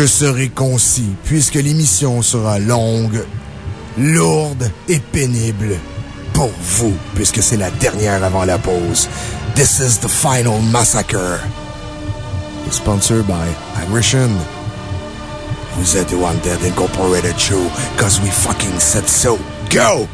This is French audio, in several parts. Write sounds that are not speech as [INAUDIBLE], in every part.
Je serai concis, puisque l'émission sera longue, lourde et pénible pour vous, puisque c'est la dernière avant la pause. This is the final massacre. Sponsored by Aggression. Vous êtes Wanted Incorporated Show, cause we fucking said so. Go!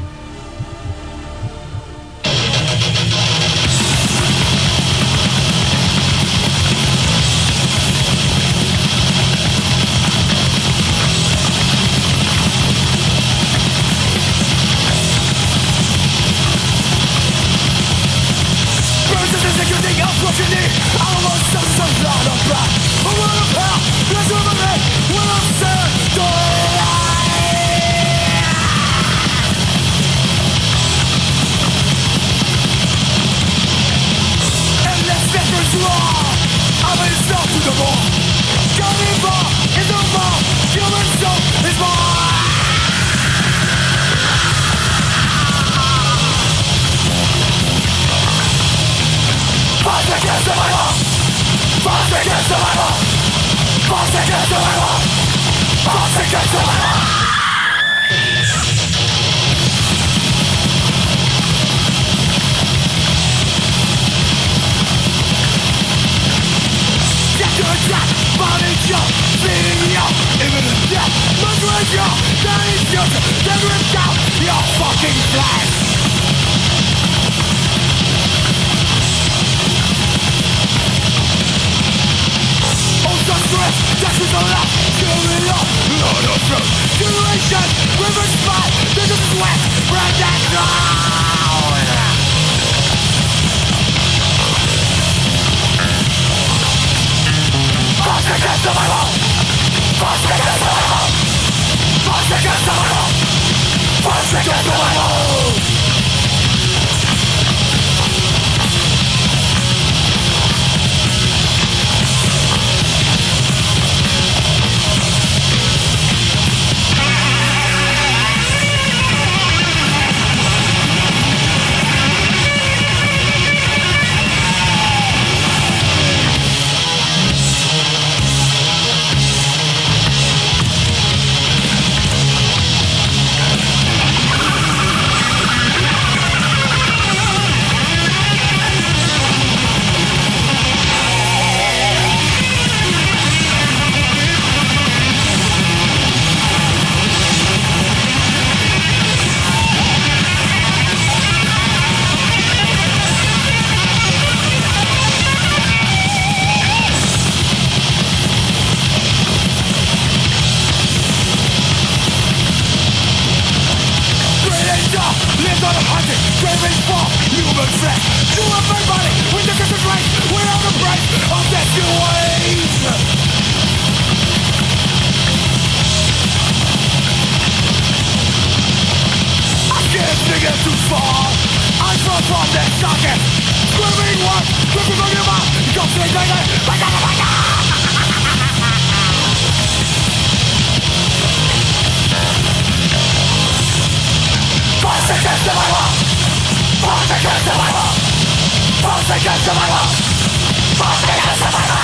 Postrzegam za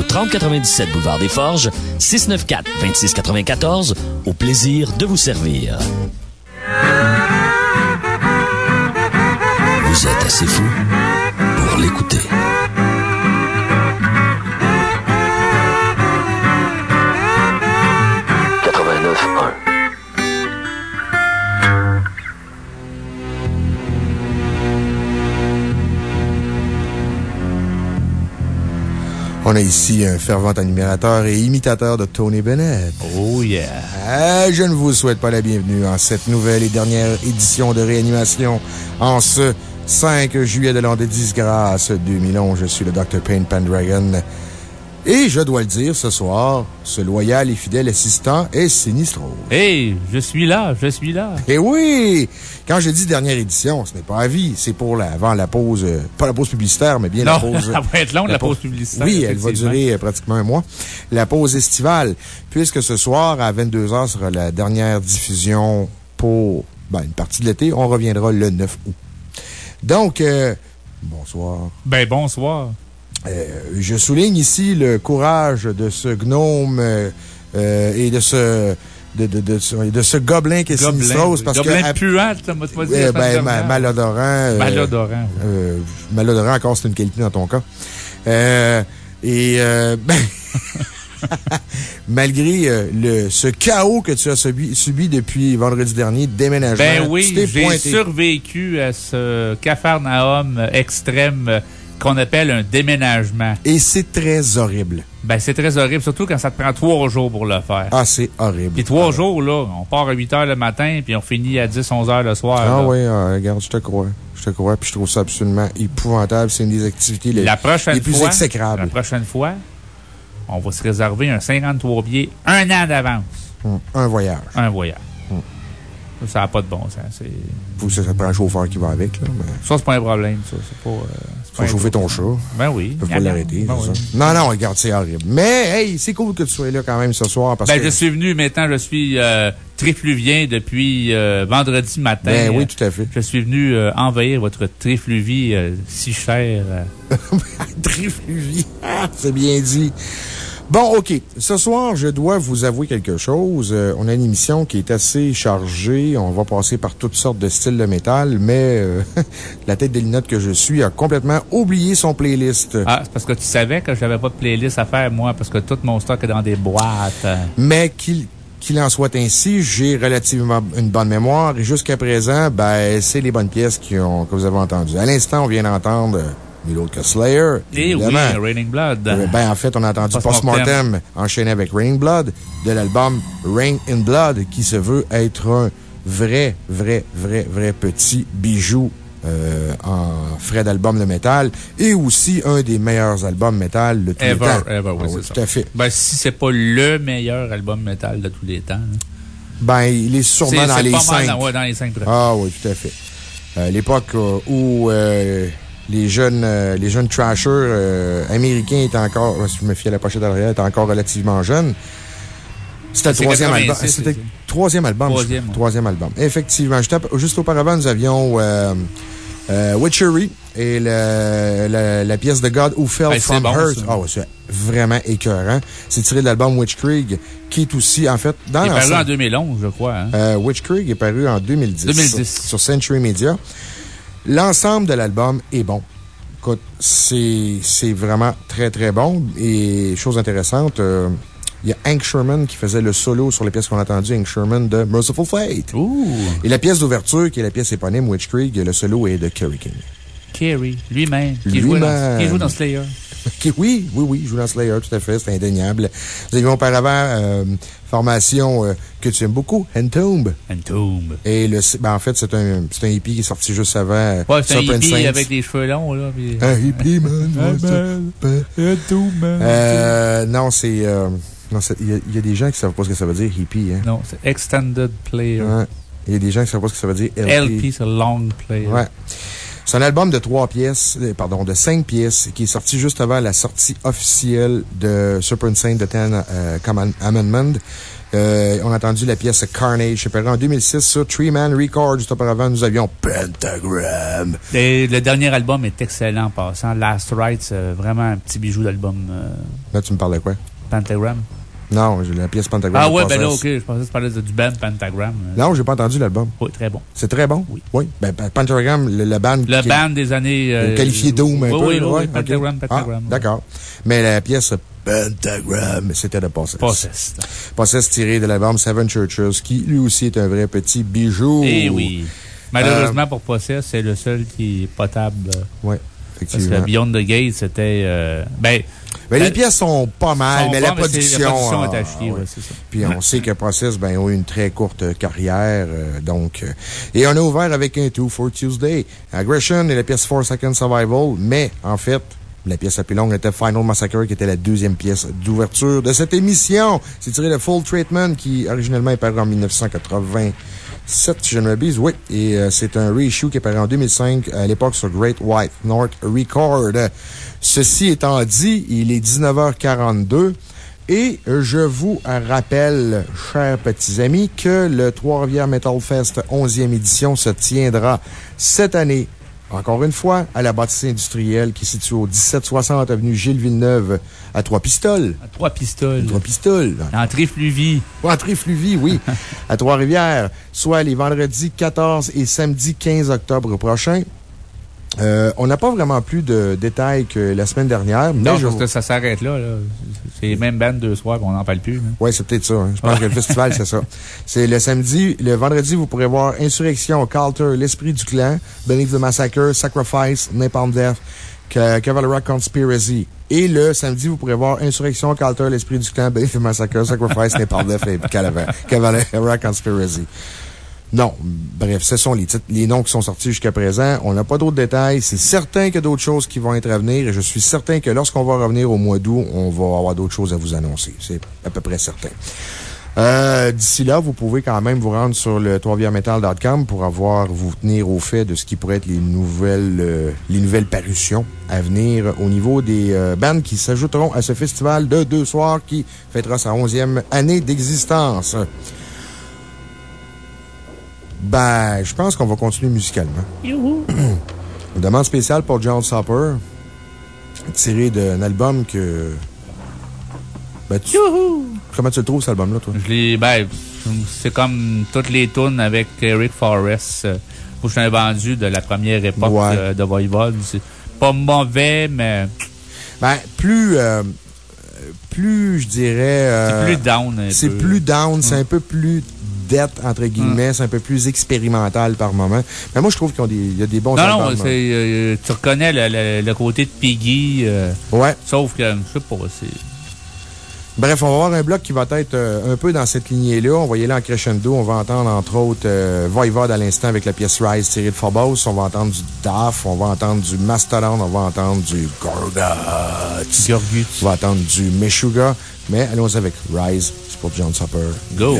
au 3097 Boulevard des Forges, 694-2694. Au plaisir de vous servir. Vous êtes assez fou pour l'écouter. On a ici un fervent admirateur et imitateur de Tony Bennett. Oh yeah. Ah, je ne vous souhaite pas la bienvenue en cette nouvelle et dernière édition de réanimation en ce 5 juillet de l'an de disgrâce 2011. Je suis le Dr. Payne Pendragon. Et je dois le dire, ce soir, ce loyal et fidèle assistant est Sinistro. Hey, je suis là, je suis là. Eh oui! Quand je dis dernière édition, ce n'est pas à vie, c'est pour la, avant la pause, euh, pas la pause publicitaire, mais bien la pause. [LAUGHS] ça va être long, la, pause, publicitaire. Oui, elle va durer euh, pratiquement un mois. La pause estivale, puisque ce soir, à 22h, sera la dernière diffusion pour ben, une partie de l'été. On reviendra le 9 août. Donc, euh, bonsoir. Ben, bonsoir. Euh, je souligne ici le courage de ce gnome euh, euh, et de ce. De, de, de, de, ce gobelin qui est Sinistros. Parce gobelin que, puant, ça m'a pas dit. ben, malodorant. malodorant. malodorant, encore, c'est une qualité dans ton cas. et, [LAUGHS] ben, [LAUGHS] malgré le, ce chaos que tu as subi, subi depuis vendredi dernier, déménagement. Ben oui, j'ai survécu à ce cafarnaum extrême qu'on appelle un déménagement. Et c'est très horrible. Ben, c'est très horrible, surtout quand ça te prend trois jours pour le faire. Ah, c'est horrible. Puis trois jours, là, on part à 8 heures le matin, puis on finit à 10, 11 heures le soir. Ah oui, ah, regarde, je te crois. Je te crois, puis je trouve ça absolument épouvantable. C'est une des activités les, plus exécrables. La prochaine fois, on va se réserver un 53 billets un an d'avance. Hum, un voyage. Un voyage. Ça n'a pas de bon sens. Ça, ça prend un chauffeur qui va avec. Là, Ça, c'est pas un problème. Ça. Pas, euh, faut chauffer ton chat. Ben oui. Tu peux pas l'arrêter. Ben non, non, regarde, c'est horrible. Mais, hey, c'est cool que tu sois là quand même ce soir. Parce ben, je suis venu maintenant, je suis euh, trifluvien depuis euh, vendredi matin. Ben oui, tout à fait. Je suis venu euh, envahir votre trifluvie si chère. [LAUGHS] trifluvie, [LAUGHS] c'est bien dit. Bon, OK. Ce soir, je dois vous avouer quelque chose. Euh, on a une émission qui est assez chargée. On va passer par toutes sortes de styles de métal, mais euh, [LAUGHS] la tête des lunettes que je suis a complètement oublié son playlist. Ah, c'est parce que tu savais que j'avais pas de playlist à faire, moi, parce que tout mon stock est dans des boîtes. Mais qu'il qu'il en soit ainsi, j'ai relativement une bonne mémoire et jusqu'à présent, ben, c'est les bonnes pièces qui ont, que vous avez entendues. À l'instant, on vient d'entendre que Slayer. Et oui, Raining Blood. Euh, ben, en fait, on a entendu Postmortem enchaîné avec Raining Blood de l'album Rain in Blood qui se veut être un vrai, vrai, vrai, vrai petit bijou euh, en frais d'album de métal et aussi un des meilleurs albums métal de tous les temps. Ever, oui, ah Tout à fait. Ben, si c'est pas le meilleur album métal de tous les temps. Hein. Ben, il est sûrement dans, les cinq. dans les cinq. Ah oui, tout à fait. Euh, l'époque où les jeunes, euh, les jeunes trashers euh, américains étaient encore, je me fie à la pochette derrière, étaient encore relativement jeunes. C'était le troisième album. C'était troisième album. Troisième. album. Effectivement. Juste, auparavant, nous avions euh, Witchery et la, pièce de God Who Fell From Earth. Oh, c'est vraiment écœurant. C'est tiré de l'album Witchkrieg, qui est aussi, en fait, dans Il est paru en 2011, je crois. Hein? Witchkrieg est paru en 2010. 2010. Sur Century Media. L'ensemble de l'album est bon. Écoute, c'est c'est vraiment très, très bon. Et chose intéressante, euh, il y a Hank Sherman qui faisait le solo sur les pièces qu'on a entendues, Hank Sherman de Merciful Fate. Ouh! Et la pièce d'ouverture, qui est la pièce éponyme, Witch Creek, le solo est de Kerry King. Kerry, lui-même, qui joue dans Slayer. Ok, oui, oui, oui, joue dans Slayer, tout à fait, c'est indéniable. Nous avions auparavant euh, formation euh, que tu aimes beaucoup, Entomb. Entomb. Et le, ben, en fait, c'est un, c'est un hippie qui est sorti juste avant. Ouais, c'est un hippie Saints. avec des cheveux longs, là. puis- Un hippie, man. Entomb, man. Euh, non, c'est, euh, non, c'est- il y, a- il y a des gens qui savent pas ce que ça veut dire, hippie, hein. Non, c'est Extended Player. Ouais. Il y a des gens qui savent pas ce que ça veut dire, LP. LP, c'est Long Player. Ouais. C'est un album de trois pièces, euh, pardon, de cinq pièces, qui est sorti juste avant la sortie officielle de Super Saint de Ten euh, Amendment. Euh, on a entendu la pièce Carnage, séparée en 2006 sur Tree Man Records. Juste auparavant, nous avions Pentagram. Et le dernier album est excellent en passant. Last Ride, c'est vraiment un petit bijou d'album. euh, Là, tu me parles de quoi? Pentagram. Non, la pièce Pentagram. Ah ouais, ben là, ok. Je pensais que tu parlais de- du band Pentagram. Euh, Non, j'ai pas entendu l'album. Oui, très bon. C'est très bon? Oui. Oui. Ben, ben, Pentagram, le, le band. Le band des années. euh, qualifié Doom un oui, peu. Oui, oui, ouais, Pentagram, ok. Pentagram. Ah, D'accord. Mais la pièce Pentagram, c'était de Possess. Possessed. Possess tiré de l'album Seven Churches, qui lui aussi est un vrai petit bijou. Eh oui. Malheureusement Euh, pour Possess, c'est le seul qui est potable. Oui, Parce que Beyond the Gate, c'était. euh, ben. Ben, les la- pièces sont pas mal, sont mais la mais production. La production est ah, à chier, ouais. ouais, c'est ça. Puis on sait que Process, ben, ont eu une très courte carrière, euh, donc, euh, et on a ouvert avec un Two for Tuesday. Aggression et la pièce Four Second Survival, mais, en fait, la pièce la plus longue était Final Massacre, qui était la deuxième pièce d'ouverture de cette émission. C'est tiré de Full Treatment, qui, originellement, est paru en 1987, si je ne m'abuse. Oui. Et euh, c'est un reissue qui paru en 2005, à l'époque sur Great White North Record. Ceci étant dit, il est 19h42. Et je vous rappelle, chers petits amis, que le Trois-Rivières Metal Fest 11e édition se tiendra cette année, encore une fois, à la bâtisse industrielle qui est située au 1760 avenue Gilles Villeneuve à Trois-Pistoles. À Trois pistoles. Trois-Pistoles. Entrée Fluvie. [LAUGHS] Entrée Fluvie, oui, [LAUGHS] à Trois-Rivières, soit les vendredis 14 et samedi 15 octobre prochains. Euh, on n'a pas vraiment plus de détails que la semaine dernière, mais Non, je parce que ça s'arrête là, là. C'est les mêmes bandes deux soirs, on n'en parle plus. hein. Oui, c'est peut-être ça. hein. Je pense que le festival, c'est ça. [LAUGHS] C'est le samedi. Le vendredi, vous pourrez voir Insurrection, Calter, L'Esprit du Clan, Beneath the Massacre, Sacrifice, Napalm Death, Ca- Cavalera Conspiracy. Et le samedi, vous pourrez voir Insurrection, Calter, L'Esprit du Clan, Beneath the Massacre, Sacrifice, Napalm Death et Cavalera Conspiracy. Non. Bref, ce sont les titres, les noms qui sont sortis jusqu'à présent. On n'a pas d'autres détails. C'est certain qu'il y a d'autres choses qui vont être à venir et je suis certain que lorsqu'on va revenir au mois d'août, on va avoir d'autres choses à vous annoncer. C'est à peu près certain. Euh, D'ici là, vous pouvez quand même vous rendre sur le toivièremetal.com pour avoir, vous tenir au fait de ce qui pourrait être les nouvelles, euh, les nouvelles parutions à venir au niveau des euh, bandes qui s'ajouteront à ce festival de deux soirs qui fêtera sa onzième année d'existence. Ben, je pense qu'on va continuer musicalement. Youhou! [CLEARS THROAT] Une demande spéciale pour John Supper, tiré d'un album que. Ben, tu- Youhou! comment tu le trouves, cet album-là, toi? Je l'ai, ben, c'est comme toutes les tunes avec Eric Forrest. euh, que je l'ai vendu de la première époque Ouais. de Voivod. C'est pas mauvais, mais Ben, plus. euh, plus, je dirais. c'est euh, plus down C'est plus down, c'est un peu plus dette, entre guillemets, c'est un peu plus expérimental par moment. Mais moi, je trouve qu'il y a des- bons Non, non, hein. c'est, euh, tu reconnais le, le- le côté de Piggy. euh, Ouais. sauf que, je sais pas, c'est. Bref, on va avoir un bloc qui va être euh, un peu dans cette lignée-là. On va y aller en crescendo. On va entendre, entre autres, euh, Voivod à l'instant avec la pièce Rise tirée de Phobos. On va entendre du DAF. On va entendre du Mastodon. On va entendre du Gorguts. Gorguts. On va entendre du Meshuga. Mais allons avec Rise. C'est pour John Supper. Go.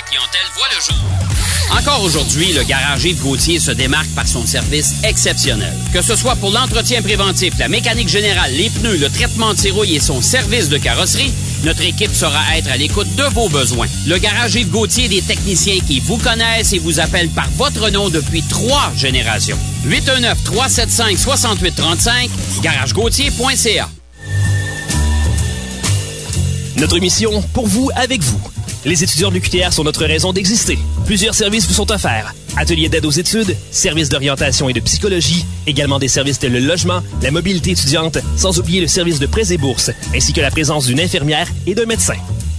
Clientèle voit le jour. Encore aujourd'hui, le garage Yves Gauthier se démarque par son service exceptionnel. Que ce soit pour l'entretien préventif, la mécanique générale, les pneus, le traitement de rouille et son service de carrosserie, notre équipe saura être à l'écoute de vos besoins. Le garage Yves Gauthier des techniciens qui vous connaissent et vous appellent par votre nom depuis trois générations. 819-375-6835, garagegauthier.ca. Notre mission, pour vous, avec vous. Les étudiants de l'UQTR sont notre raison d'exister. Plusieurs services vous sont offerts. Ateliers d'aide aux études, services d'orientation et de psychologie, également des services tels le logement, la mobilité étudiante, sans oublier le service de prêts et bourses, ainsi que la présence d'une infirmière et d'un médecin.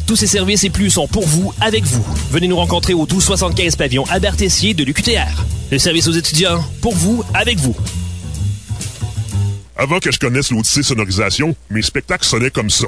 Tous ces services et plus sont pour vous, avec vous. Venez nous rencontrer au 1275 pavillon Albert-Tessier de l'UQTR. Le service aux étudiants, pour vous, avec vous. Avant que je connaisse l'Odyssée Sonorisation, mes spectacles sonnaient comme ça.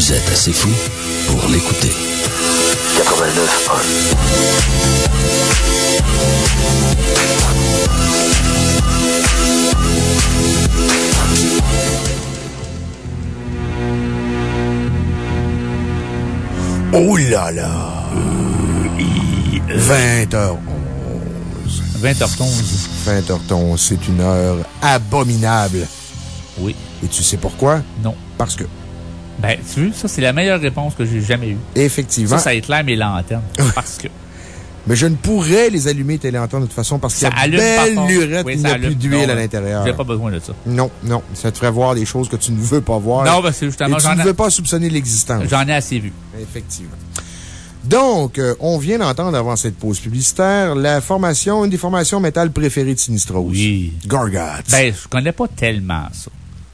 Vous êtes assez fou pour l'écouter. 89 Oh là là! 20h11. 20h11. 20h11, c'est une heure abominable. Oui. Et tu sais pourquoi? Non. Parce que, Ben, tu vois, ça, c'est la meilleure réponse que j'ai jamais eue. effectivement, Ça, ça éclaire mes lanternes. Parce que. mais je ne pourrais les allumer téléantennes de toute façon parce qu'il y a belle lurette, Oui, il ça n'y a plus d'huile à l'intérieur. J'ai pas besoin de ça. Non, non, ça te ferait voir des choses que tu ne veux pas voir. Non, ben, c'est justement, Et tu ne veux pas soupçonner l'existence. J'en ai assez vu. Effectivement. Donc, euh, on vient d'entendre avant cette pause publicitaire la formation, une des formations métal préférées de Sinistros. Oui. Gorgoth. Ben, je connais pas tellement ça.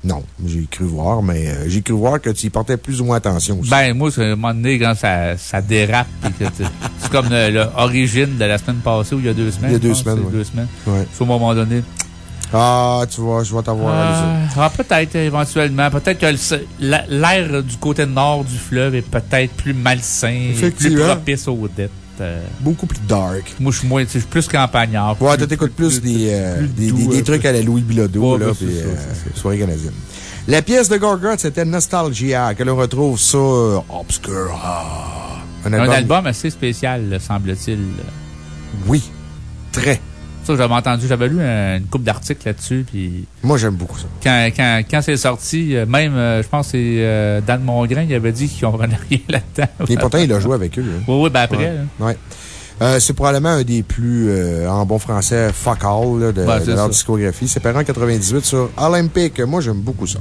Non, j'ai cru voir, mais euh, j'ai cru voir que tu y portais plus ou moins attention aussi. Ben, moi, c'est à un moment donné, quand ça, ça dérape, [LAUGHS] c'est comme l'origine de la semaine passée ou il y a deux semaines. Il y a deux je pense, semaines, ouais. Deux semaines. Ouais. C'est au moment donné. Ah, tu vois, je vais t'avoir à Ah, peut-être, éventuellement. Peut-être que l'air du côté nord du fleuve est peut-être plus malsain, plus propice aux dettes. Euh. Beaucoup plus dark. moi, je suis moins, tu sais, je suis plus campagnard. Ouais, toi, t'écoutes plus des, euh, plus des, doux, des- des un trucs à la Louis Bilodeau, Ouais, là, puis euh, soirée canadienne. La pièce de Gorgoth, c'était Nostalgia, que l'on retrouve sur Obscura. Un Un album. album assez spécial, semble-t-il. Oui. Très. Ça, j'avais entendu, j'avais lu un- une coupe d'articles là-dessus, puis Moi, j'aime beaucoup ça. quand, quand, quand c'est sorti, euh, même, euh, je pense que c'est euh, Dan Mongrain, il avait dit qu'ils comprenait [LAUGHS] rien là-dedans. Et pourtant, il a joué avec eux. hein. Oui, oui, ben après. Ouais. hein. Ouais. Euh, c'est probablement un des plus, euh, en bon français, fuck all là, de, leur discographie. C'est paru en 98 sur Olympic. Moi, j'aime beaucoup ça.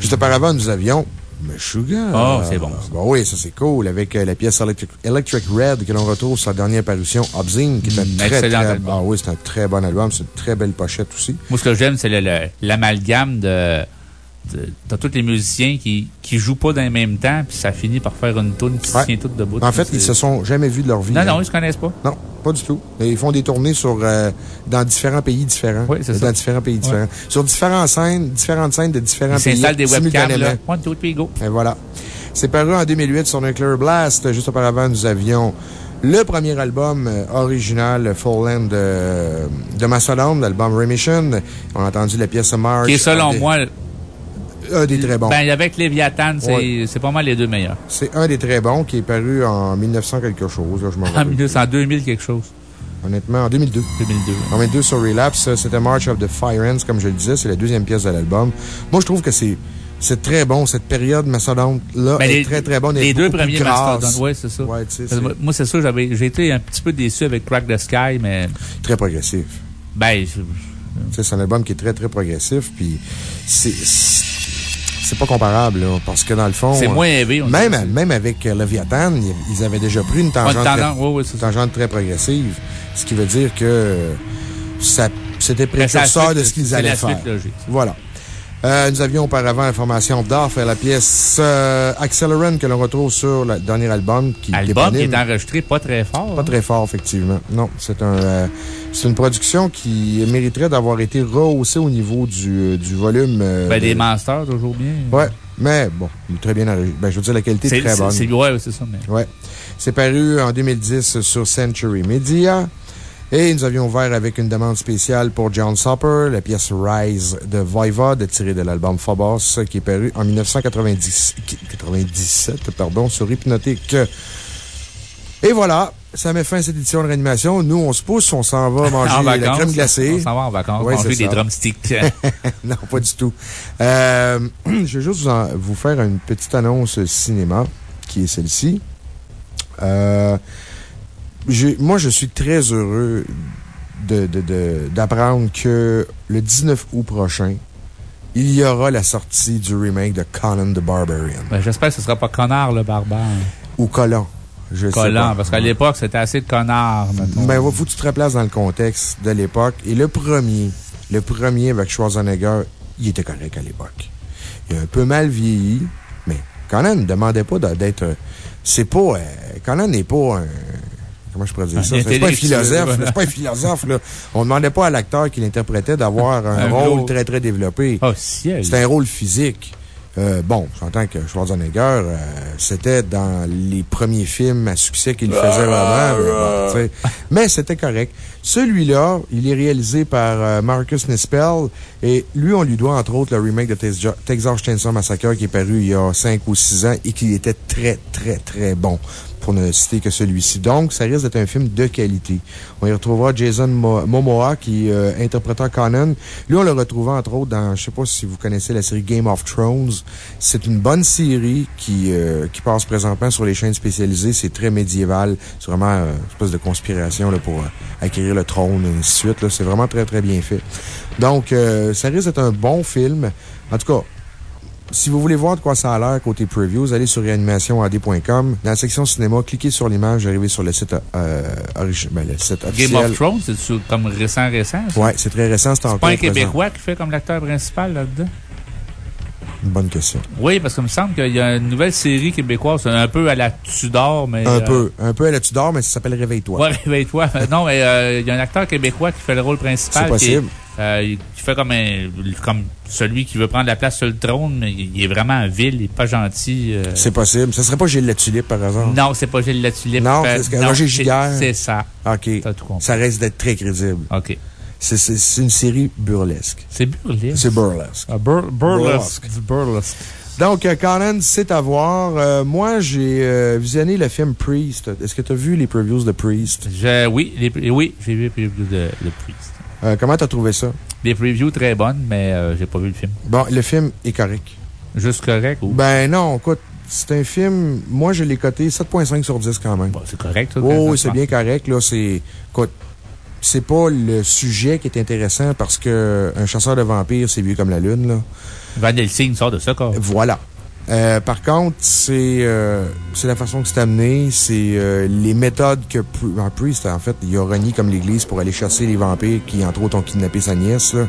Juste auparavant, nous avions Meshuggah. Ah, c'est bon. Bon, oui, ça c'est cool. Avec euh, la pièce Electric, Electric Red que l'on retrouve sur sa dernière parution, Obzing, qui est un Mm, très, excellent très, album. ah oui, c'est un très bon album. C'est une très belle pochette aussi. Moi, ce que j'aime, c'est l'amalgame de. T'as tous les musiciens qui, qui jouent pas dans le même temps, puis ça finit par faire une tune qui Ouais. se tient toute debout. En fait, ils se sont jamais vus de leur vie. Non, hein. non, ils se connaissent pas. Non, pas du tout. Et Ils font des tournées sur, euh, dans différents pays différents. Oui, c'est Dans ça. différents pays différents. Sur différentes scènes, différentes scènes de différents Ils pays. s'installent des webcams, là. One, two, three, go. Et voilà. C'est paru en 2008 sur Nuclear Blast. Juste auparavant, nous avions le premier album euh, original, Full Land de, de Mastodon, l'album Remission. On a entendu la pièce March. Qui est selon des- moi. Un des très bons. Ben, avec Léviathan, c'est Ouais. pas mal les deux meilleurs. C'est un des très bons qui est paru en 1900 quelque chose. là, je En, rappelle. 1900, en 2000 quelque chose. Honnêtement, en 2002. 2002. En 22 sur Relapse, c'était March of the Fire Ants, comme je le disais, c'est la deuxième pièce de l'album. Moi, je trouve que c'est, c'est très bon. Cette période mastodonte-là Ben, est les, très, très bonne. Les deux premiers grasse. Mastodon. Oui, c'est ça. Ouais, moi, c'est ça, j'ai été un petit peu déçu avec Crack the Sky, mais, très progressif. ben, c'est un album qui est très, très progressif, puis c'est, c'est pas comparable, là, parce que dans le fond. c'est moins élevé. Même, dirait. même avec euh, Leviathan, ils- avaient déjà pris une tangente, très, tendance, oui, oui, tangente très progressive, ce qui veut dire que ça C'était Ben, précurseur de ce qu'ils allaient la faire. logique. Voilà. Euh, nous avions auparavant Information d'Or faire la pièce euh, Accelerant que l'on retrouve sur le dernier album qui est Album qui est enregistré pas très fort. Pas hein? très fort, effectivement. Non, c'est un, euh, c'est une production qui mériterait d'avoir été rehaussée au niveau du, euh, du volume. Ben, des de- masters, toujours bien. Ouais, mais bon, très bien enregistré. Ben, je veux dire, la qualité est, très bonne. c'est- c'est- ouais, c'est ça. Mais... Ouais. C'est paru en 2010 sur Century Media. Et nous avions ouvert avec une demande spéciale pour John Supper, la pièce Rise de Voivod, tirée de l'album Phobos, qui est paru en 1990 97, pardon, sur Hypnotique. Et voilà, ça met fin à cette édition de réanimation. Nous, on se pousse, on s'en va [LAUGHS] manger En la crème glacée. On s'en va en vacances, Ouais, c'est des drumsticks. [LAUGHS] non, pas du tout. Euh, [CLEARS THROAT] je vais juste vous, en- vous faire une petite annonce cinéma, qui est celle-ci. Euh, moi, je suis très heureux de- de- de- d'apprendre que le 19 août prochain, il y aura la sortie du remake de Conan the Barbarian. Ben, J'espère que ce sera pas Connard le barbare. Ou Collant. Je sais Collant, parce qu'à l'époque, c'était assez de connards, mettons. Ben, faut que tu te replaces dans le contexte de l'époque. Et le premier, le premier avec Schwarzenegger, il était correct à l'époque. Il a un peu mal vieilli, mais Conan ne demandait pas d'être. euh, C'est pas. euh, Conan n'est pas un. Comment je pourrais dire Un ça? C'est pas un philosophe. voilà. C'est pas un philosophe, là. On demandait pas à l'acteur qui l'interprétait d'avoir un, Un rôle gros- très, très développé. Oh, ciel. C'était un rôle physique. Euh, bon, j'entends que Schwarzenegger, euh, c'était dans les premiers films à succès qu'il faisait vraiment. mais bon, tu sais. Mais c'était correct. Celui-là, il est réalisé par euh, Marcus Nispel et lui, on lui doit entre autres le remake de Texas Texas Chainsaw Massacre qui est paru il y a 5 ou 6 ans et qui était très, très, très bon pour ne citer que celui-ci. Donc, ça risque d'être un film de qualité. On y retrouvera Jason Mo- Momoa qui euh, interprétera Conan. Lui, on le retrouvera entre autres dans, je sais pas si vous connaissez la série Game of Thrones. C'est une bonne série qui, euh, qui passe présentement sur les chaînes spécialisées. C'est très médiéval. C'est vraiment euh, une espèce de conspiration pour euh, acquérir le trône et ainsi de suite. C'est vraiment très, très bien fait. Donc, ça risque d'être un bon film. En tout cas, si vous voulez voir de quoi ça a l'air côté previews, allez sur réanimationad.com. Dans la section cinéma, cliquez sur l'image, arrivez sur le site, euh, origi- ben, le site officiel. Game of Thrones, c'est comme récent, récent. Ouais, c'est très récent, c'est C'est encore pas un présent. Québécois qui fait comme l'acteur principal là-dedans? Une bonne question. Oui, parce qu'il me semble qu'il y a une nouvelle série québécoise, un peu à la Tudor, mais. Un euh, peu. Un peu à la Tudor, mais ça s'appelle Réveille-toi. Ouais, réveille-toi. [LAUGHS] non, mais euh, il y a un acteur québécois qui fait le rôle principal. C'est possible. Qui, est, euh, qui fait comme, un, comme celui qui veut prendre la place sur le trône, mais il est vraiment vil, il est pas gentil. euh. C'est possible. Ça serait pas Gilles Latulippe, par exemple? Non, c'est pas Gilles Latulippe. Non, Euh, c'est ce Roger c'est- Giguère. C'est ça. OK. Tout. Ça reste d'être très crédible. OK. C'est- une série burlesque. C'est burlesque. C'est burlesque. Ah, bur- burlesque. Du burlesque. Donc, euh, Conan, c'est à voir. Euh, moi, j'ai euh, visionné le film Priest. Est-ce que tu as vu les previews de Priest? Je, oui, les- oui, j'ai vu les previews de, de Priest. Euh, comment t'as trouvé ça? Des previews très bonnes, mais euh, j'ai pas vu le film. Bon, le film est correct. Juste correct ou? Ben non, écoute, c'est un film, moi je l'ai coté 7.5 sur 10 quand même. Bon, c'est correct, ça. Oh, c'est bien correct, là, c'est, écoute, c'est pas le sujet qui est intéressant parce que un chasseur de vampires, c'est vieux comme la lune, là. Van Helsing sort de ça, quoi. Voilà. Euh, par contre, c'est euh, c'est la façon que c'est amené, c'est euh, les méthodes que ben, Priest, en fait, il a renié comme l'Église pour aller chasser les vampires qui, entre autres, ont kidnappé sa nièce. là.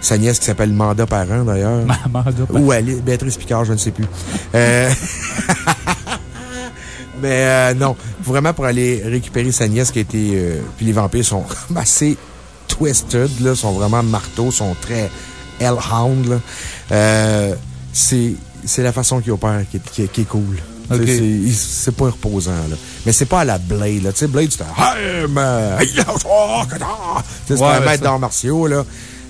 Sa nièce qui s'appelle Manda Parent, d'ailleurs. Manda Parent. Ou Ali- Béatrice Picard, je ne sais plus. Euh, [LAUGHS] Mais euh, non, vraiment pour aller récupérer sa nièce qui a été... euh, puis les vampires sont [LAUGHS] assez twisted, là, sont vraiment marteaux, sont très hellhound. là. Euh, c'est c'est la façon qu'il opère qui est, qui est- qui est cool. C'est- pas reposant, là. Mais c'est pas à la Blade, là. Tu sais, Blade, C'est un mais maître d'arts martiaux, là.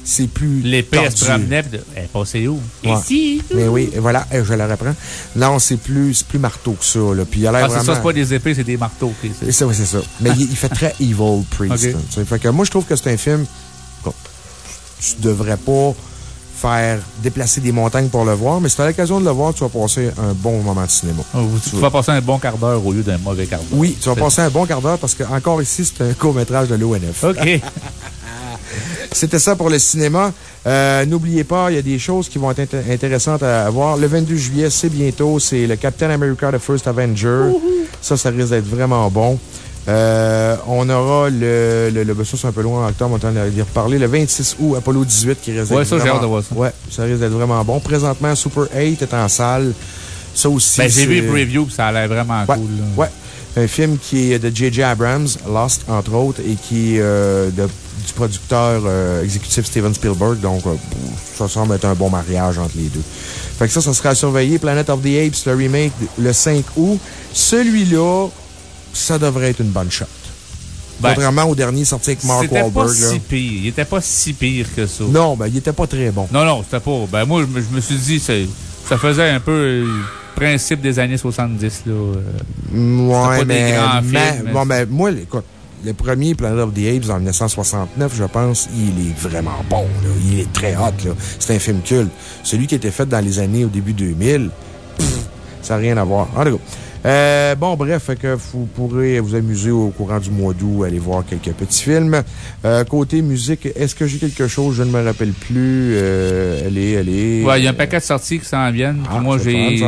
C'est plus. L'épée, elle se promenait, de- elle est passée où? Ouais. Ici. Mais oui, voilà, je la reprends. Non, c'est plus, plus marteau que ça, là. Puis il a l'air Ah, c'est vraiment. ça, c'est pas des épées, c'est des marteaux. c'est- ça, oui, c'est ça. Mais il, il fait très [LAUGHS] evil priest. Fait que moi, je trouve que c'est un film. Tu devrais pas faire déplacer des montagnes pour le voir, mais si tu as l'occasion de le voir, tu vas passer un bon moment de cinéma. Ah, Tu vas passer un bon quart d'heure au lieu d'un mauvais quart d'heure. Oui, tu vas passer un bon quart d'heure parce que, encore ici, c'est un court-métrage de l'ONF. OK. [LAUGHS] C'était ça pour le cinéma. Euh, N'oubliez pas, il y a des choses qui vont être inté- intéressantes à voir. Le 22 juillet, c'est bientôt. C'est le Captain America The First Avenger. Ça, ça risque d'être vraiment bon. Euh, on aura le, le, le ben, ça, c'est un peu loin en octobre, on entend d'y reparler. Le 26 août, Apollo 18 qui risque Ouais, ça, j'ai hâte de voir ça. Ouais, ça risque d'être vraiment bon. Présentement, Super 8 est en salle. Ça aussi. Ben, j'ai vu c'est- les previews, puis ça a l'air vraiment Ouais, cool. là. ouais. Un film qui est de J.J. Abrams, Lost, entre autres, et qui est euh, de- du producteur euh, exécutif Steven Spielberg. Donc, euh, ça semble être un bon mariage entre les deux. Fait que ça, ça sera à surveiller. Planet of the Apes, le remake, le 5 août. Celui-là, ça devrait être une bonne shot. Ben, Contrairement au dernier sorti avec Mark pas Wahlberg. là. si pire. Il était pas si pire que ça. Non, ben, il était pas très bon. Non, non, c'était pas. Ben, moi, je me, je me suis dit, ça faisait un peu euh, le principe des années 70, là. euh. Ouais, pas des mais, grands mais- films, mais bon, ben, moi, écoute, le premier Planet of the Apes en 1969, je pense, il est vraiment bon, là. Il est très hot, là. C'est un film culte. Celui qui a été fait dans les années au début 2000, pff, ça n'a rien à voir. En tout cas. Euh, bon, bref, que vous pourrez vous amuser au courant du mois d'août, aller voir quelques petits films. Euh, côté musique, est-ce que j'ai quelque chose? Je ne me rappelle plus. Euh, elle est. Ouais, il y a un paquet de sorties qui s'en viennent. Ah, moi, j'ai.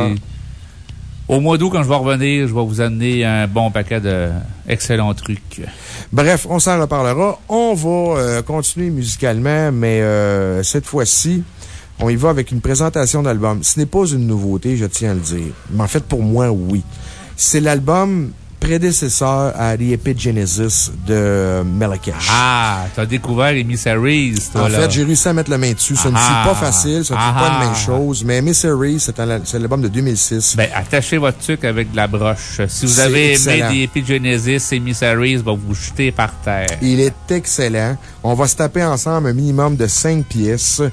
Au mois d'août, quand je vais revenir, je vais vous amener un bon paquet d'excellents trucs. Bref, on s'en reparlera. On va euh, continuer musicalement, mais euh, cette fois-ci, on y va avec une présentation d'album. Ce n'est pas une nouveauté, je tiens à le dire. Mais en fait, pour moi, oui. C'est l'album prédécesseur à The Epigenesis de Malakesh. Ah, t'as découvert Emissaries, toi, En là. fait, j'ai réussi à mettre la main dessus. Ça ne Ah. fut pas facile, ça ne fut Ah. pas une même chose. Mais Emissaries, c'est l'album de 2006. Ben, attachez votre truc avec de la broche. Si vous avez aimé des Epigenesis, Emissaries, va vous jeter par terre. Il est excellent. On va se taper ensemble un minimum de cinq pièces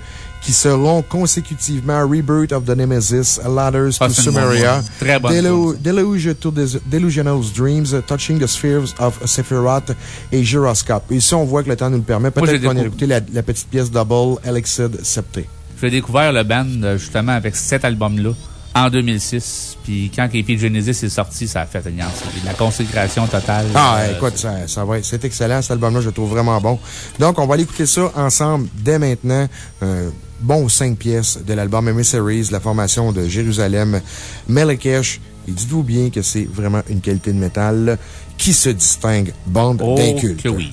qui seront consécutivement Rebirth of the Nemesis, Ladders Ah, to une Sumeria, Delu-. Deluge to Des- Delusional Dreams, Touching the Spheres of Sephiroth et Gyroscope. Et ici, on voit que le temps nous le permet. Peut-être qu'on décou- écouter la, la petite pièce Double Elixid Septé. J'ai découvert le band, euh, justement, avec cet album-là, en 2006. Puis quand Epigenesis est sorti, ça a fait une La consécration totale. Ah, euh, écoute, ça, ça va c'est excellent, cet album-là, je le trouve vraiment bon. Donc, on va aller écouter ça ensemble dès maintenant. Un bon cinq pièces de l'album Emissaries, la formation de Jérusalem, Melekesh. Et dites-vous bien que c'est vraiment une qualité de métal qui se distingue bande Oh, d'incultes. que oui.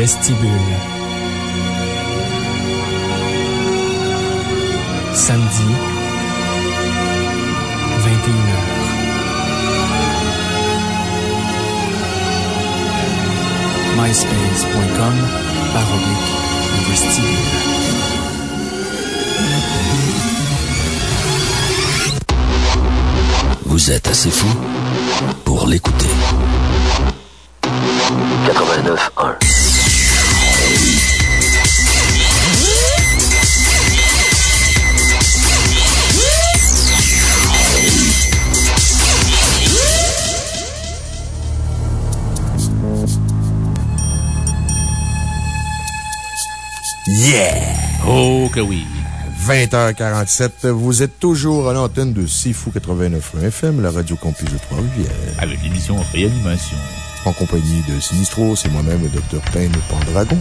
Vestibule. Samedi, 21h. myspace.com baroblique le vestibule. Vous êtes assez fou pour l'écouter. 89.1 Yeah! Oh, que oui. 20h47, vous êtes toujours à l'antenne de Sifu 89 FM, la radio campus de Trois-Rivières. Avec l'émission Réanimation. En compagnie de Sinistro, c'est moi-même, le Dr. Payne Pendragon.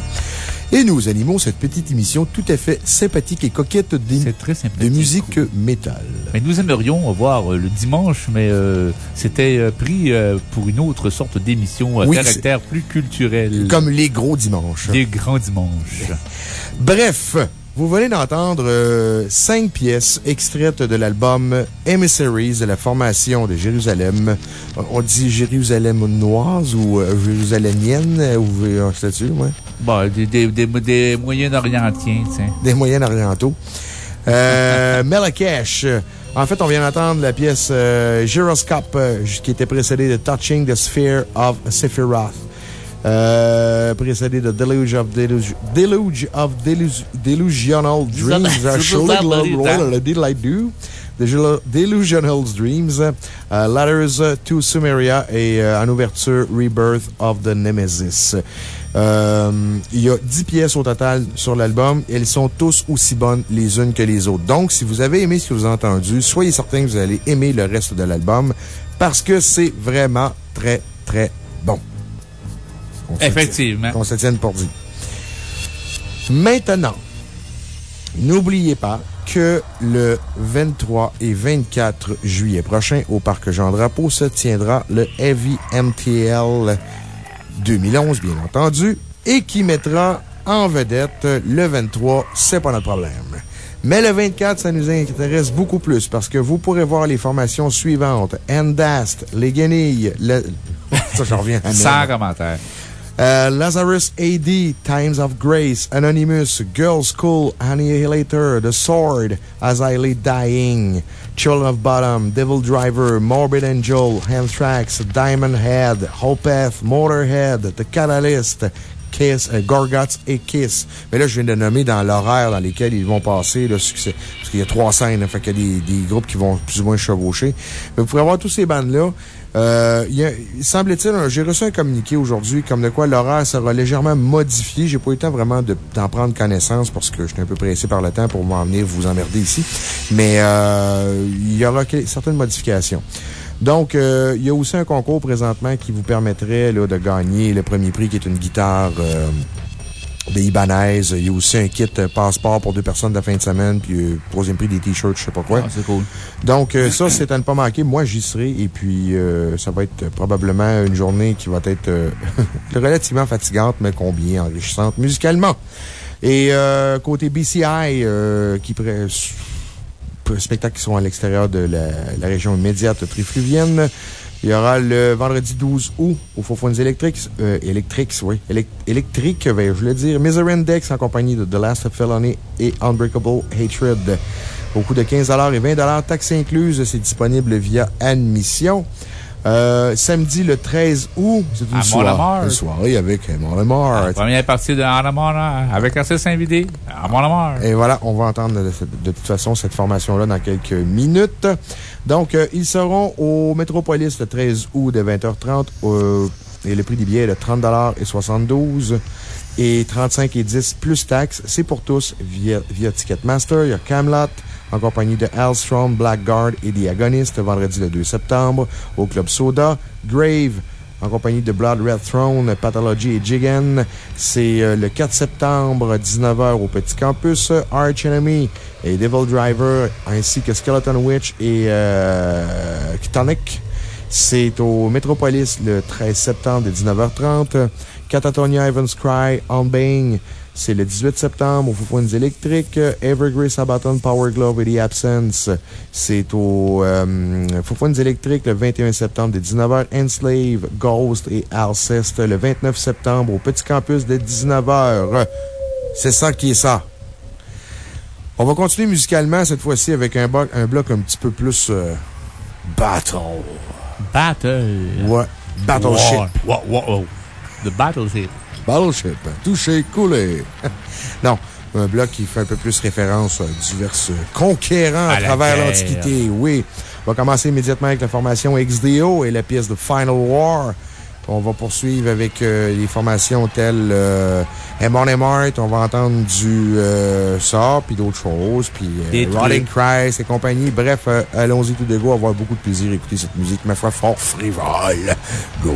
Et nous animons cette petite émission tout à fait sympathique et coquette très de musique métal. Mais nous aimerions voir euh, le dimanche, mais euh, c'était euh, pris euh, pour une autre sorte d'émission à Oui, caractère plus culturel. Comme les gros dimanches. Les grands dimanches. [LAUGHS] Bref, vous venez d'entendre euh, cinq pièces extraites de l'album Emissaries de la formation de Jérusalem. On dit Jérusalem noise ou euh, jérusalémienne, euh, ou euh, c'est-tu, ouais? Bon, des, des, des, des Moyen-Orientiens, tiens. Des moyens orientaux. Euh, [LAUGHS] Melakesh. En fait, on vient d'entendre la pièce euh, Gyroscope, euh, qui était précédée de Touching the Sphere of Sephiroth. Euh, précédé de Deluge of, Deluge, Deluge of Deluge, Delusional Dreams. Ça. le Did I Do? Delu- Delusional Dreams. euh, Letters to Sumeria et en ouverture Rebirth of the Nemesis. Euh, il y a 10 pièces au total sur l'album. Elles sont tous aussi bonnes les unes que les autres. Donc, si vous avez aimé ce que vous avez entendu, soyez certain que vous allez aimer le reste de l'album parce que c'est vraiment très, très bon. Effectivement. Qu'on se tienne pour dit. Maintenant, n'oubliez pas que le 23 et 24 juillet prochain, au Parc Jean-Drapeau, se tiendra le Heavy MTL 2011, bien entendu, et qui mettra en vedette le 23, c'est pas notre problème. Mais le 24, ça nous intéresse beaucoup plus parce que vous pourrez voir les formations suivantes. Endast, Les Guenilles, le... [LAUGHS] ça, j'en reviens à Sans commentaire. Euh, Lazarus AD, Times of Grace, Anonymous, Girls School, Annihilator, The Sword, As I Lay Dying, Children of Bottom, Devil Driver, Morbid Angel, Anthrax, Diamond Head, Hopeth, Motorhead, The Catalyst, Kiss, euh, Gorguts et Kiss. Mais là, je viens de nommer dans l'horaire dans lesquels ils vont passer le succès. Parce qu'il y a trois scènes, hein, fait qu'il y a des, des groupes qui vont plus ou moins chevaucher. Mais vous pourrez avoir tous ces bandes-là. Euh, semble-t-il, j'ai reçu un communiqué aujourd'hui comme de quoi l'horaire sera légèrement modifié. J'ai pas eu le temps vraiment de- d'en prendre connaissance parce que j'étais un peu pressé par le temps pour m'en venir vous emmerder ici. Mais euh, il y aura certaines modifications. Donc, euh, il y a aussi un concours présentement qui vous permettrait là, de gagner le premier prix qui est une guitare euh, des Ibanez. Il y a aussi un kit euh, passeport pour deux personnes de la fin de semaine, puis euh, troisième prix des t-shirts, je sais pas quoi. Ah, c'est cool. Donc, euh, ça, c'est à ne pas manquer. Moi, j'y serai. Et puis, euh, ça va être probablement une journée qui va être euh, [LAUGHS] relativement fatigante, mais combien enrichissante musicalement. Et euh, côté BCI, euh, qui pré- spectacles qui sont à l'extérieur de la, la région immédiate trifluvienne. Il y aura le vendredi 12 août au Faux Electrics, euh, Electrics, oui, Elec- électrique, vais-je le dire, Miserendex en compagnie de The Last of Felony et Unbreakable Hatred. Au coût de 15 et 20 taxes incluses, c'est disponible via admission. Euh, samedi le 13 août, c'est une, Mont-Lamar. une soirée avec Mont-Lamar. Première partie de Anamara avec Arcès invité à Mont-Lamar. Et voilà, on va entendre de, de toute façon cette formation-là dans quelques minutes. Donc, euh, ils seront au Métropolis le 13 août de 20h30 euh, et le prix des billets est de 30 et 72 et 35 et 10 plus taxes. C'est pour tous via, via Ticketmaster. Il y a Camelot en compagnie de Alstrom, Blackguard et The Agonist vendredi le 2 septembre au Club Soda. Grave en compagnie de Blood Red Throne, Pathology et Jigen. C'est euh, le 4 septembre, 19h au Petit Campus. Arch Enemy et Devil Driver, ainsi que Skeleton Witch et euh, Kitonic. C'est au Metropolis le 13 septembre de 19h30. Catatonia Evans Cry, On. C'est le 18 septembre au Foufouines électriques. Evergrey Sabaton Power Glove et The Absence. C'est au euh, électriques le 21 septembre de 19h. Enslave, Ghost et Alceste le 29 septembre au Petit Campus de 19h. C'est ça qui est ça. On va continuer musicalement cette fois-ci avec un bloc, un bloc un petit peu plus euh, battle. Battle. Ouais. Battleship. War, war, war. The Battleship. Battleship. Touché, coulé. [LAUGHS] non. Un bloc qui fait un peu plus référence à divers conquérants à, travers l'Antiquité. Oui. On va commencer immédiatement avec la formation XDO et la pièce de Final War. On va poursuivre avec euh, les formations telles euh, Emon Emart. On va entendre du euh, ça, puis d'autres choses, puis euh. Rotting Christ et compagnie. Bref, euh, allons-y tout de go. On va avoir beaucoup de plaisir à écouter cette musique, ma foi, fort frivole. Go!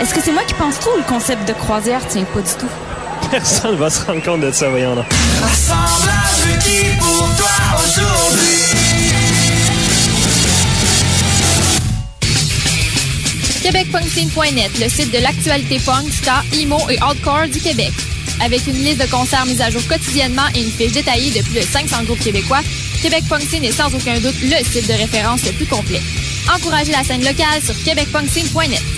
est-ce que c'est moi qui pense trop ou le concept de croisière? Tient pas du tout? Personne va se rendre compte de ça, voyons là. Assemblage qui pour toi aujourd'hui. QuébecPunkScene.net, le site de l'actualité punk, ska, emo et hardcore du Québec. Avec une liste de concerts mise à jour quotidiennement et une fiche détaillée de plus de 500 groupes québécois, Québec Punk Scene est sans aucun doute le site de référence le plus complet. Encouragez la scène locale sur québecpunkscene.net.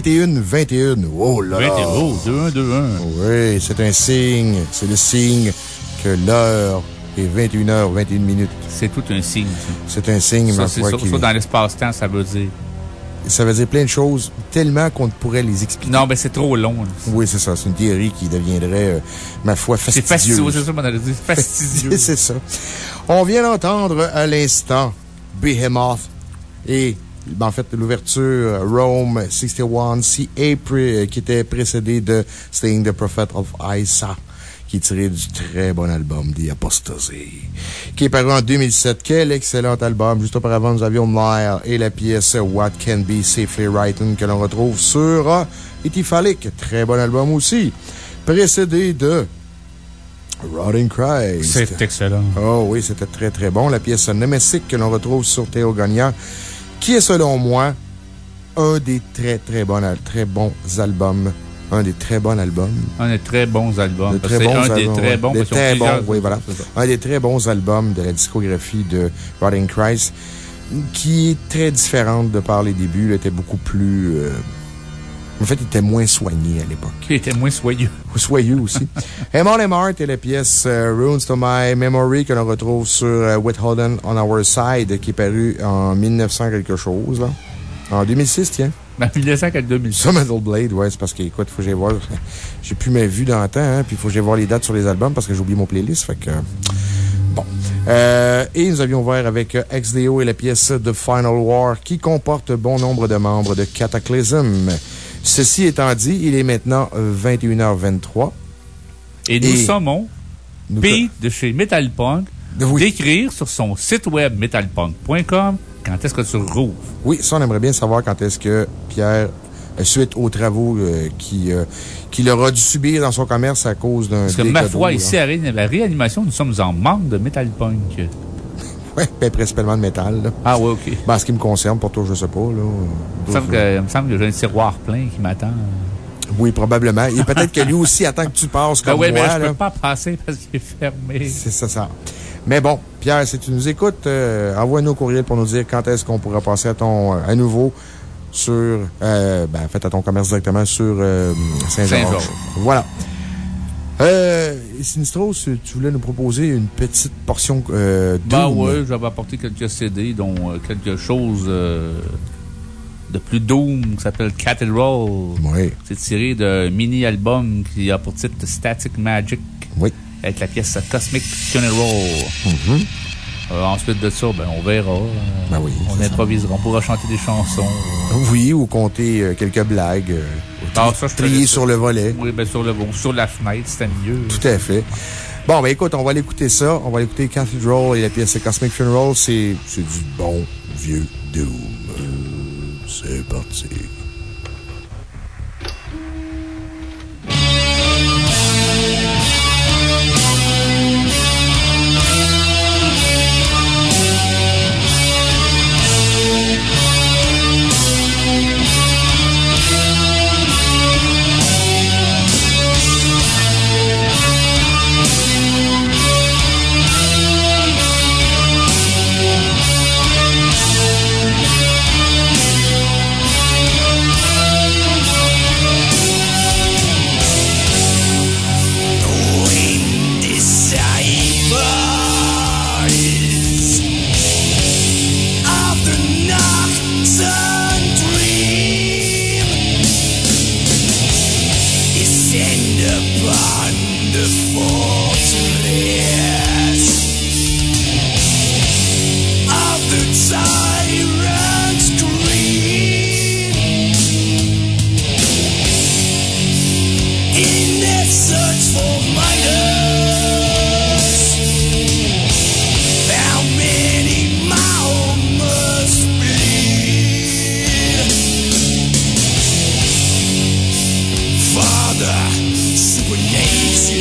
21, 21. Oh là là. 21, oh, 2-1, 2-1. Oui, c'est un signe. C'est le signe que l'heure est 21h, 21 minutes. C'est tout un signe. C'est un signe, Ça, ma c'est foi, ça, qui- ça, dans l'espace-temps, ça veut dire. Ça veut dire plein de choses, tellement qu'on ne pourrait les expliquer. Non, mais c'est trop long. là. Oui, c'est ça. C'est une théorie qui deviendrait, euh, ma foi, C'est fastidieuse. fastidieux, c'est ça, on aurait dit. Fastidieux. [LAUGHS] c'est ça. On vient d'entendre à l'instant Behemoth et, en fait, l'ouverture euh, Rome 61 CA, pré- qui était précédé de Staying the Prophet of Isa, qui est tiré du très bon album The Apostasy, qui est paru en 2007. Quel excellent album. Juste auparavant, nous avions Nair et la pièce What Can Be Safely Written que l'on retrouve sur euh, Etyphalic. Très bon album aussi. Précédé de Rotting Christ. C'est excellent. Oh oui, c'était très très bon. La pièce Nemesis que l'on retrouve sur Théogonia, qui est selon moi un des très très bons, très bons albums. Un des très bons albums. Un des très bons albums. Très bons un des très bons. Des très oui, voilà. Un des très bons albums de la discographie de Rotting Christ, qui est très différente de par les débuts. Il était beaucoup plus. euh, en fait, il était moins soigné à l'époque. Il était moins soyeux. Soyeux aussi. [LAUGHS] Eamon and Mart et la pièce euh, Runes to My Memory que l'on retrouve sur euh, Withholden on Our Side, qui est paru en 1900 quelque chose, là. En 2006, tiens. [LAUGHS] En 1900 à 2006. Ça, Metal Blade, ouais, c'est parce que, écoute, faut que j'aille voir. [LAUGHS] J'ai plus mes vues dans le temps, hein, puis faut que j'aille voir les dates sur les albums parce que j'ai oublié mon playlist, fait que. Bon. Euh, et nous avions ouvert avec euh, XDO et la pièce The Final War qui comporte bon nombre de membres de Cataclysm. Ceci étant dit, il est maintenant euh, 21h23. Et nous sommons Nous- Pete de chez Metal Punk d'écrire sur son site web metalpunk.com quand est-ce que tu rouvres? Oui, ça, on aimerait bien savoir quand est-ce que Pierre, euh, suite aux travaux euh, qui, euh, qu'il aura dû subir dans son commerce à cause d'un. Parce que, ma foi, ici, à Ré- la réanimation, nous sommes en manque de Metal Punk. Oui, ben, principalement de métal. là. Ah, ouais, OK. Ben, en ce qui me concerne, pour toi, je sais pas. Là. Il me semble que, il me semble que j'ai un tiroir plein qui m'attend. Oui, probablement. Et peut-être que lui aussi attend que tu passes [LAUGHS] Ben comme oui, mais moi. je là. peux pas passer parce qu'il est fermé. C'est ça, ça. Mais bon, Pierre, si tu nous écoutes, euh, envoie-nous un courriel pour nous dire quand est-ce qu'on pourra passer à ton, à nouveau sur, euh, ben, en fait, à ton commerce directement sur euh, Saint-Georges. Saint-Georges. Voilà. Euh, Sinistros, tu voulais nous proposer une petite portion euh, Ben Doom. ouais, j'avais apporté quelques CD, dont euh, quelque chose euh, de plus doom qui s'appelle Cathedral. Oui. C'est tiré d'un mini-album qui a pour titre Static Magic. Oui. Avec la pièce Cosmic Funeral. Mhm. Euh, ensuite de ça, ben, on verra. Ben oui, on ça. improvisera. On pourra chanter des chansons. Oui, ou compter quelques blagues. Euh, Ah, ça, je ferais sur ça. le volet. Oui, ben, sur le, sur la fenêtre, c'était mieux. Tout à fait. Bon, ben écoute, on va aller écouter ça. On va écouter Cathedral et la pièce Cosmic Funeral. C'est c'est du bon vieux Doom. C'est parti.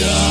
Yeah.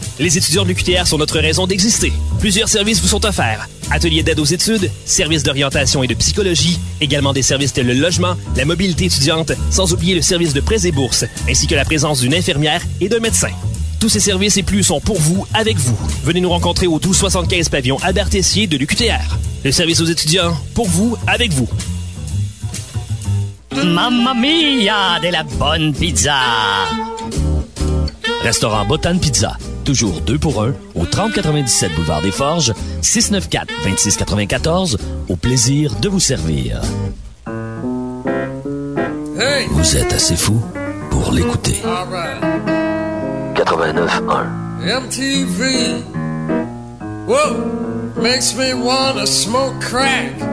Les étudiants de l'UQTR sont notre raison d'exister. Plusieurs services vous sont offerts. Ateliers d'aide aux études, services d'orientation et de psychologie, également des services tels le logement, la mobilité étudiante, sans oublier le service de prêts et bourses, ainsi que la présence d'une infirmière et d'un médecin. Tous ces services et plus sont pour vous, avec vous. Venez nous rencontrer au 1275 pavillon Albert Tessier de l'UQTR. Le service aux étudiants, pour vous, avec vous. Mamma mia de la bonne pizza! Restaurant Botan Pizza. Toujours 2 pour 1 au 3097 boulevard des Forges, 694-2694. Au plaisir de vous servir. Hey! Vous êtes assez fou pour l'écouter. Alright. 89.1 MTV. Whoa! Makes me wanna smoke crack.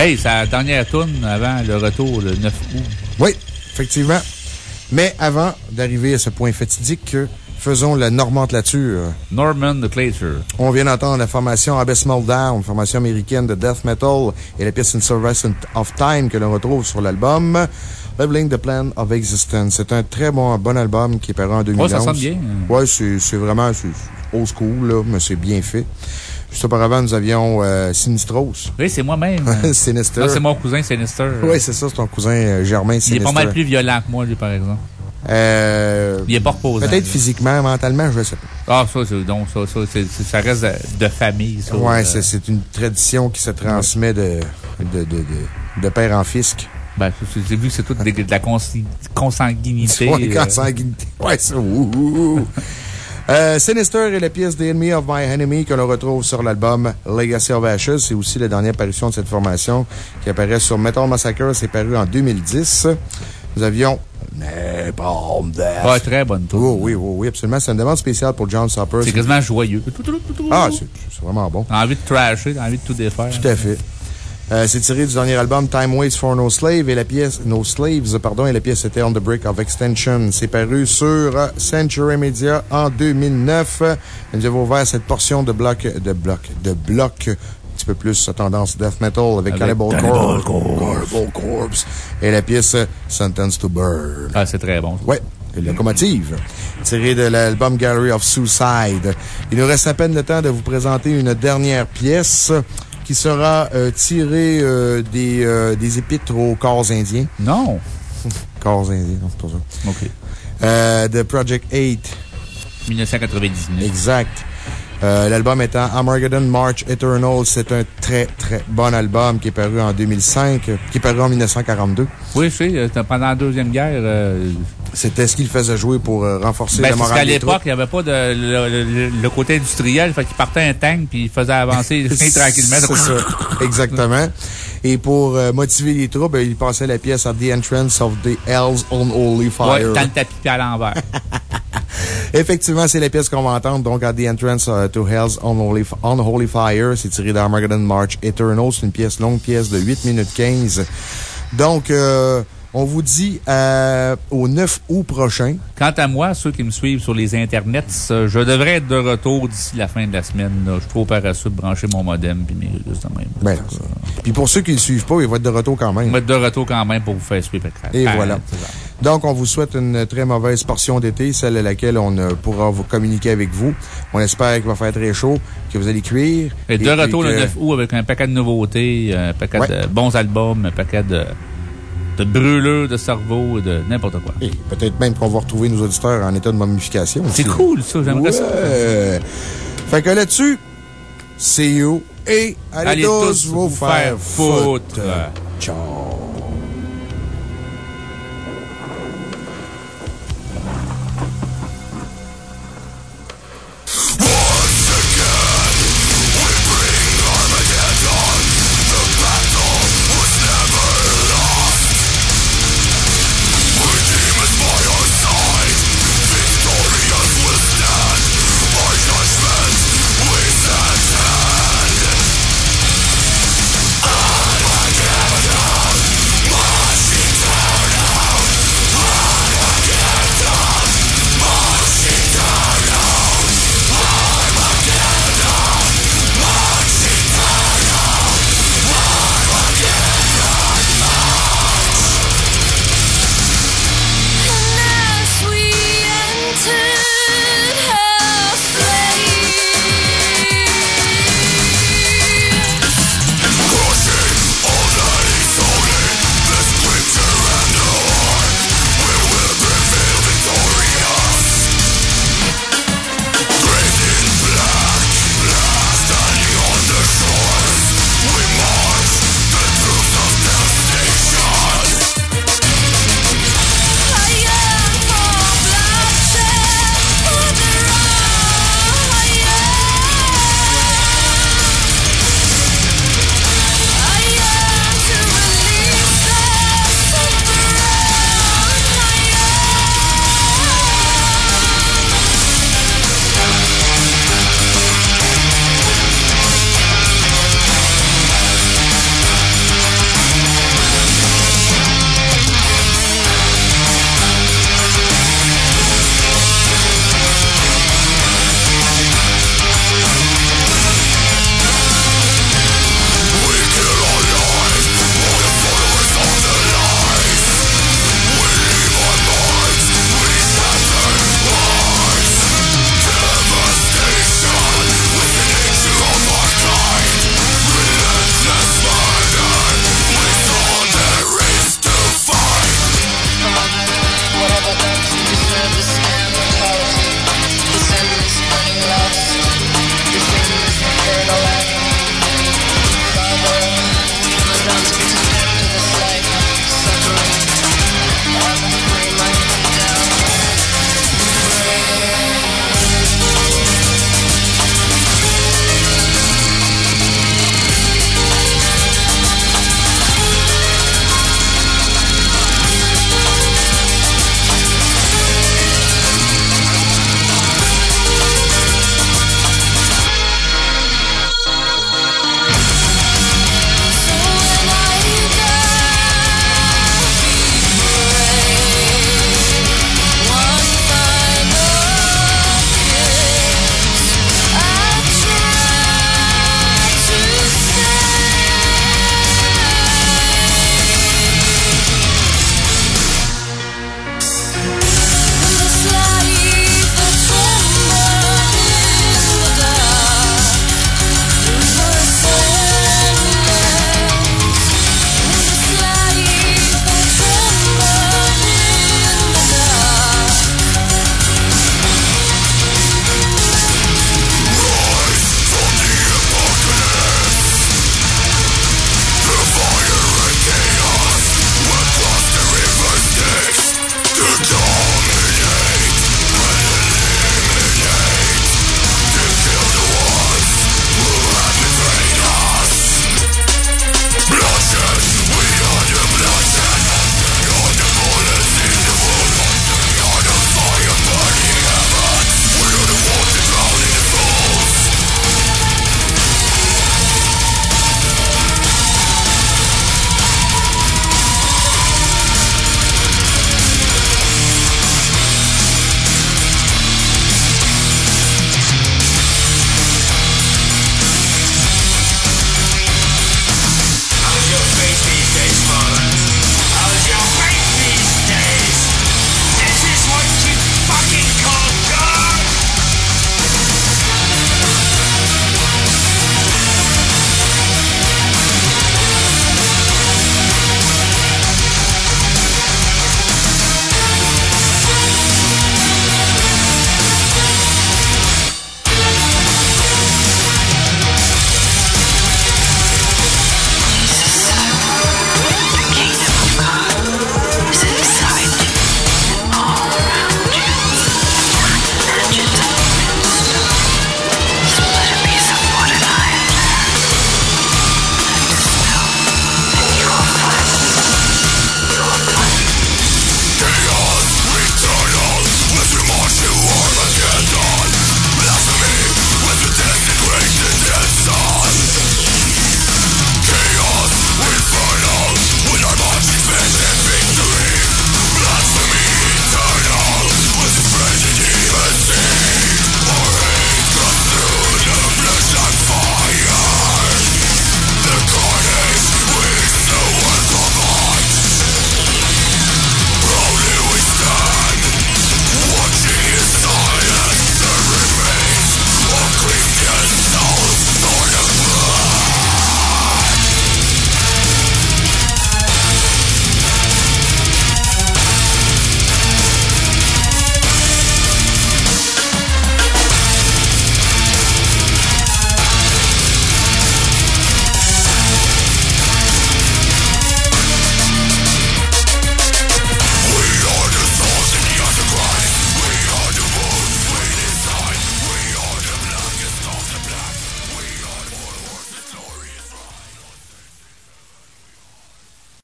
Hey, c'est la dernière tourne avant le retour le 9 août. Oui, effectivement. Mais avant d'arriver à ce point fatidique, faisons la nomenclature? Norman Clater. On vient d'entendre la formation Abysmal Down, formation américaine de death metal, et la pièce Insurrecent of Time que l'on retrouve sur l'album Leveling the Plan of Existence. C'est un très bon, bon album qui est paru en 2011. Ouais, ça sonne bien. Ouais, c'est vraiment old school, là, mais c'est bien fait. Juste auparavant, nous avions euh, Sinistros. Oui, c'est moi-même. [LAUGHS] Sinister. C'est mon cousin Sinister. Oui, c'est ça, c'est ton cousin euh, Germain Sinister. Il est pas mal plus violent que moi, lui, par exemple. Euh, Il est pas reposant. Peut-être physiquement, mentalement, je sais pas. Ah, ça, c'est, donc, ça, ça, ça reste de, de famille, ça. Ouais, Euh, c'est- une tradition qui se transmet de, de, de, de, de père en fisc. Ben, c'est- j'ai vu que c'est tout de la consanguinité. [LAUGHS] Euh, consanguinité. Ouais, ça. ouh, ouh, ouh. Euh, Sinister est la pièce The Enemy of My Enemy que l'on retrouve sur l'album Legacy of Ashes. C'est aussi la dernière parution de cette formation qui apparaît sur Metal Massacre. C'est paru en 2010. Nous avions Napalm Death. Très bonne tour. Oh, oui, oui, oui, absolument. C'est une demande spéciale pour John Sopper. C'est quasiment joyeux. Ah, c'est c'est vraiment bon. T'as envie de trasher, t'as envie de tout défaire. Tout à fait. Euh, c'est tiré du dernier album Time Waits for No Slave et la pièce, No Slaves, pardon, et la pièce était On the Brick of Extension. C'est paru sur Century Media en 2009. Nous avons ouvert cette portion de bloc, de bloc, de bloc, un petit peu plus tendance death metal avec, Avec Cannibal Cannibal Corpse. Corpse. Et la pièce Sentence to Burn. Ah, c'est très bon. Ouais. Locomotive, tiré de l'album Gallery of Suicide. Il nous reste à peine le temps de vous présenter une dernière pièce qui sera euh, tirée euh, des, euh, des épîtres aux corps indiens. Non. [LAUGHS] corps indiens, non, c'est pas ça. OK. Euh, de Project 8. 1999. Exact. Euh, L'album étant Armageddon March Eternal. C'est un très, très bon album qui est paru en 2005, qui est paru en 1942. Oui, sais, euh, pendant la Deuxième Guerre. euh, C'était ce qu'il faisait jouer pour euh, renforcer ben, la c'est parce morale qu'à l'époque, il n'y avait pas de, le, le- le côté industriel. Fait qu'il partait un tank puis il faisait avancer [LAUGHS] tranquillement. C'est ça. Exactement. Et pour euh, motiver les troupes, ben, il passait la pièce à The Entrance of the Hell's Unholy Fire. Ouais, dans le tapis à l'envers. [LAUGHS] Effectivement, c'est la pièce qu'on va entendre, donc, à The Entrance uh, to Hell's Unholy, Unholy Fire. C'est tiré d'Armageddon March Eternal. C'est une pièce longue, pièce de 8 minutes 15. Donc, euh, on vous dit euh, au 9 août prochain. Quant à moi, ceux qui me suivent sur les internets, euh, je devrais être de retour d'ici la fin de la semaine. là. Je suis trop paresseux de brancher mon modem puis mes de même. Ben, Puis pour ceux qui ne le suivent pas, ils vont être de retour quand même. Je vais être de retour quand même pour vous faire suivre. Et Ah, voilà. Donc, on vous souhaite une très mauvaise portion d'été, celle à laquelle on euh, pourra vous communiquer avec vous. On espère qu'il va faire très chaud, que vous allez cuire. Et de retour le que- 9 août avec un paquet de nouveautés, un paquet Ouais. de bons albums, un paquet de, de brûleurs de cerveau, de n'importe quoi. Et peut-être même qu'on va retrouver nos auditeurs en état de momification. C'est cool, ça. J'aimerais ça. Fait que là-dessus, see you et allez, Allez tous tous vous vous faire faire foutre. foutre. Ciao.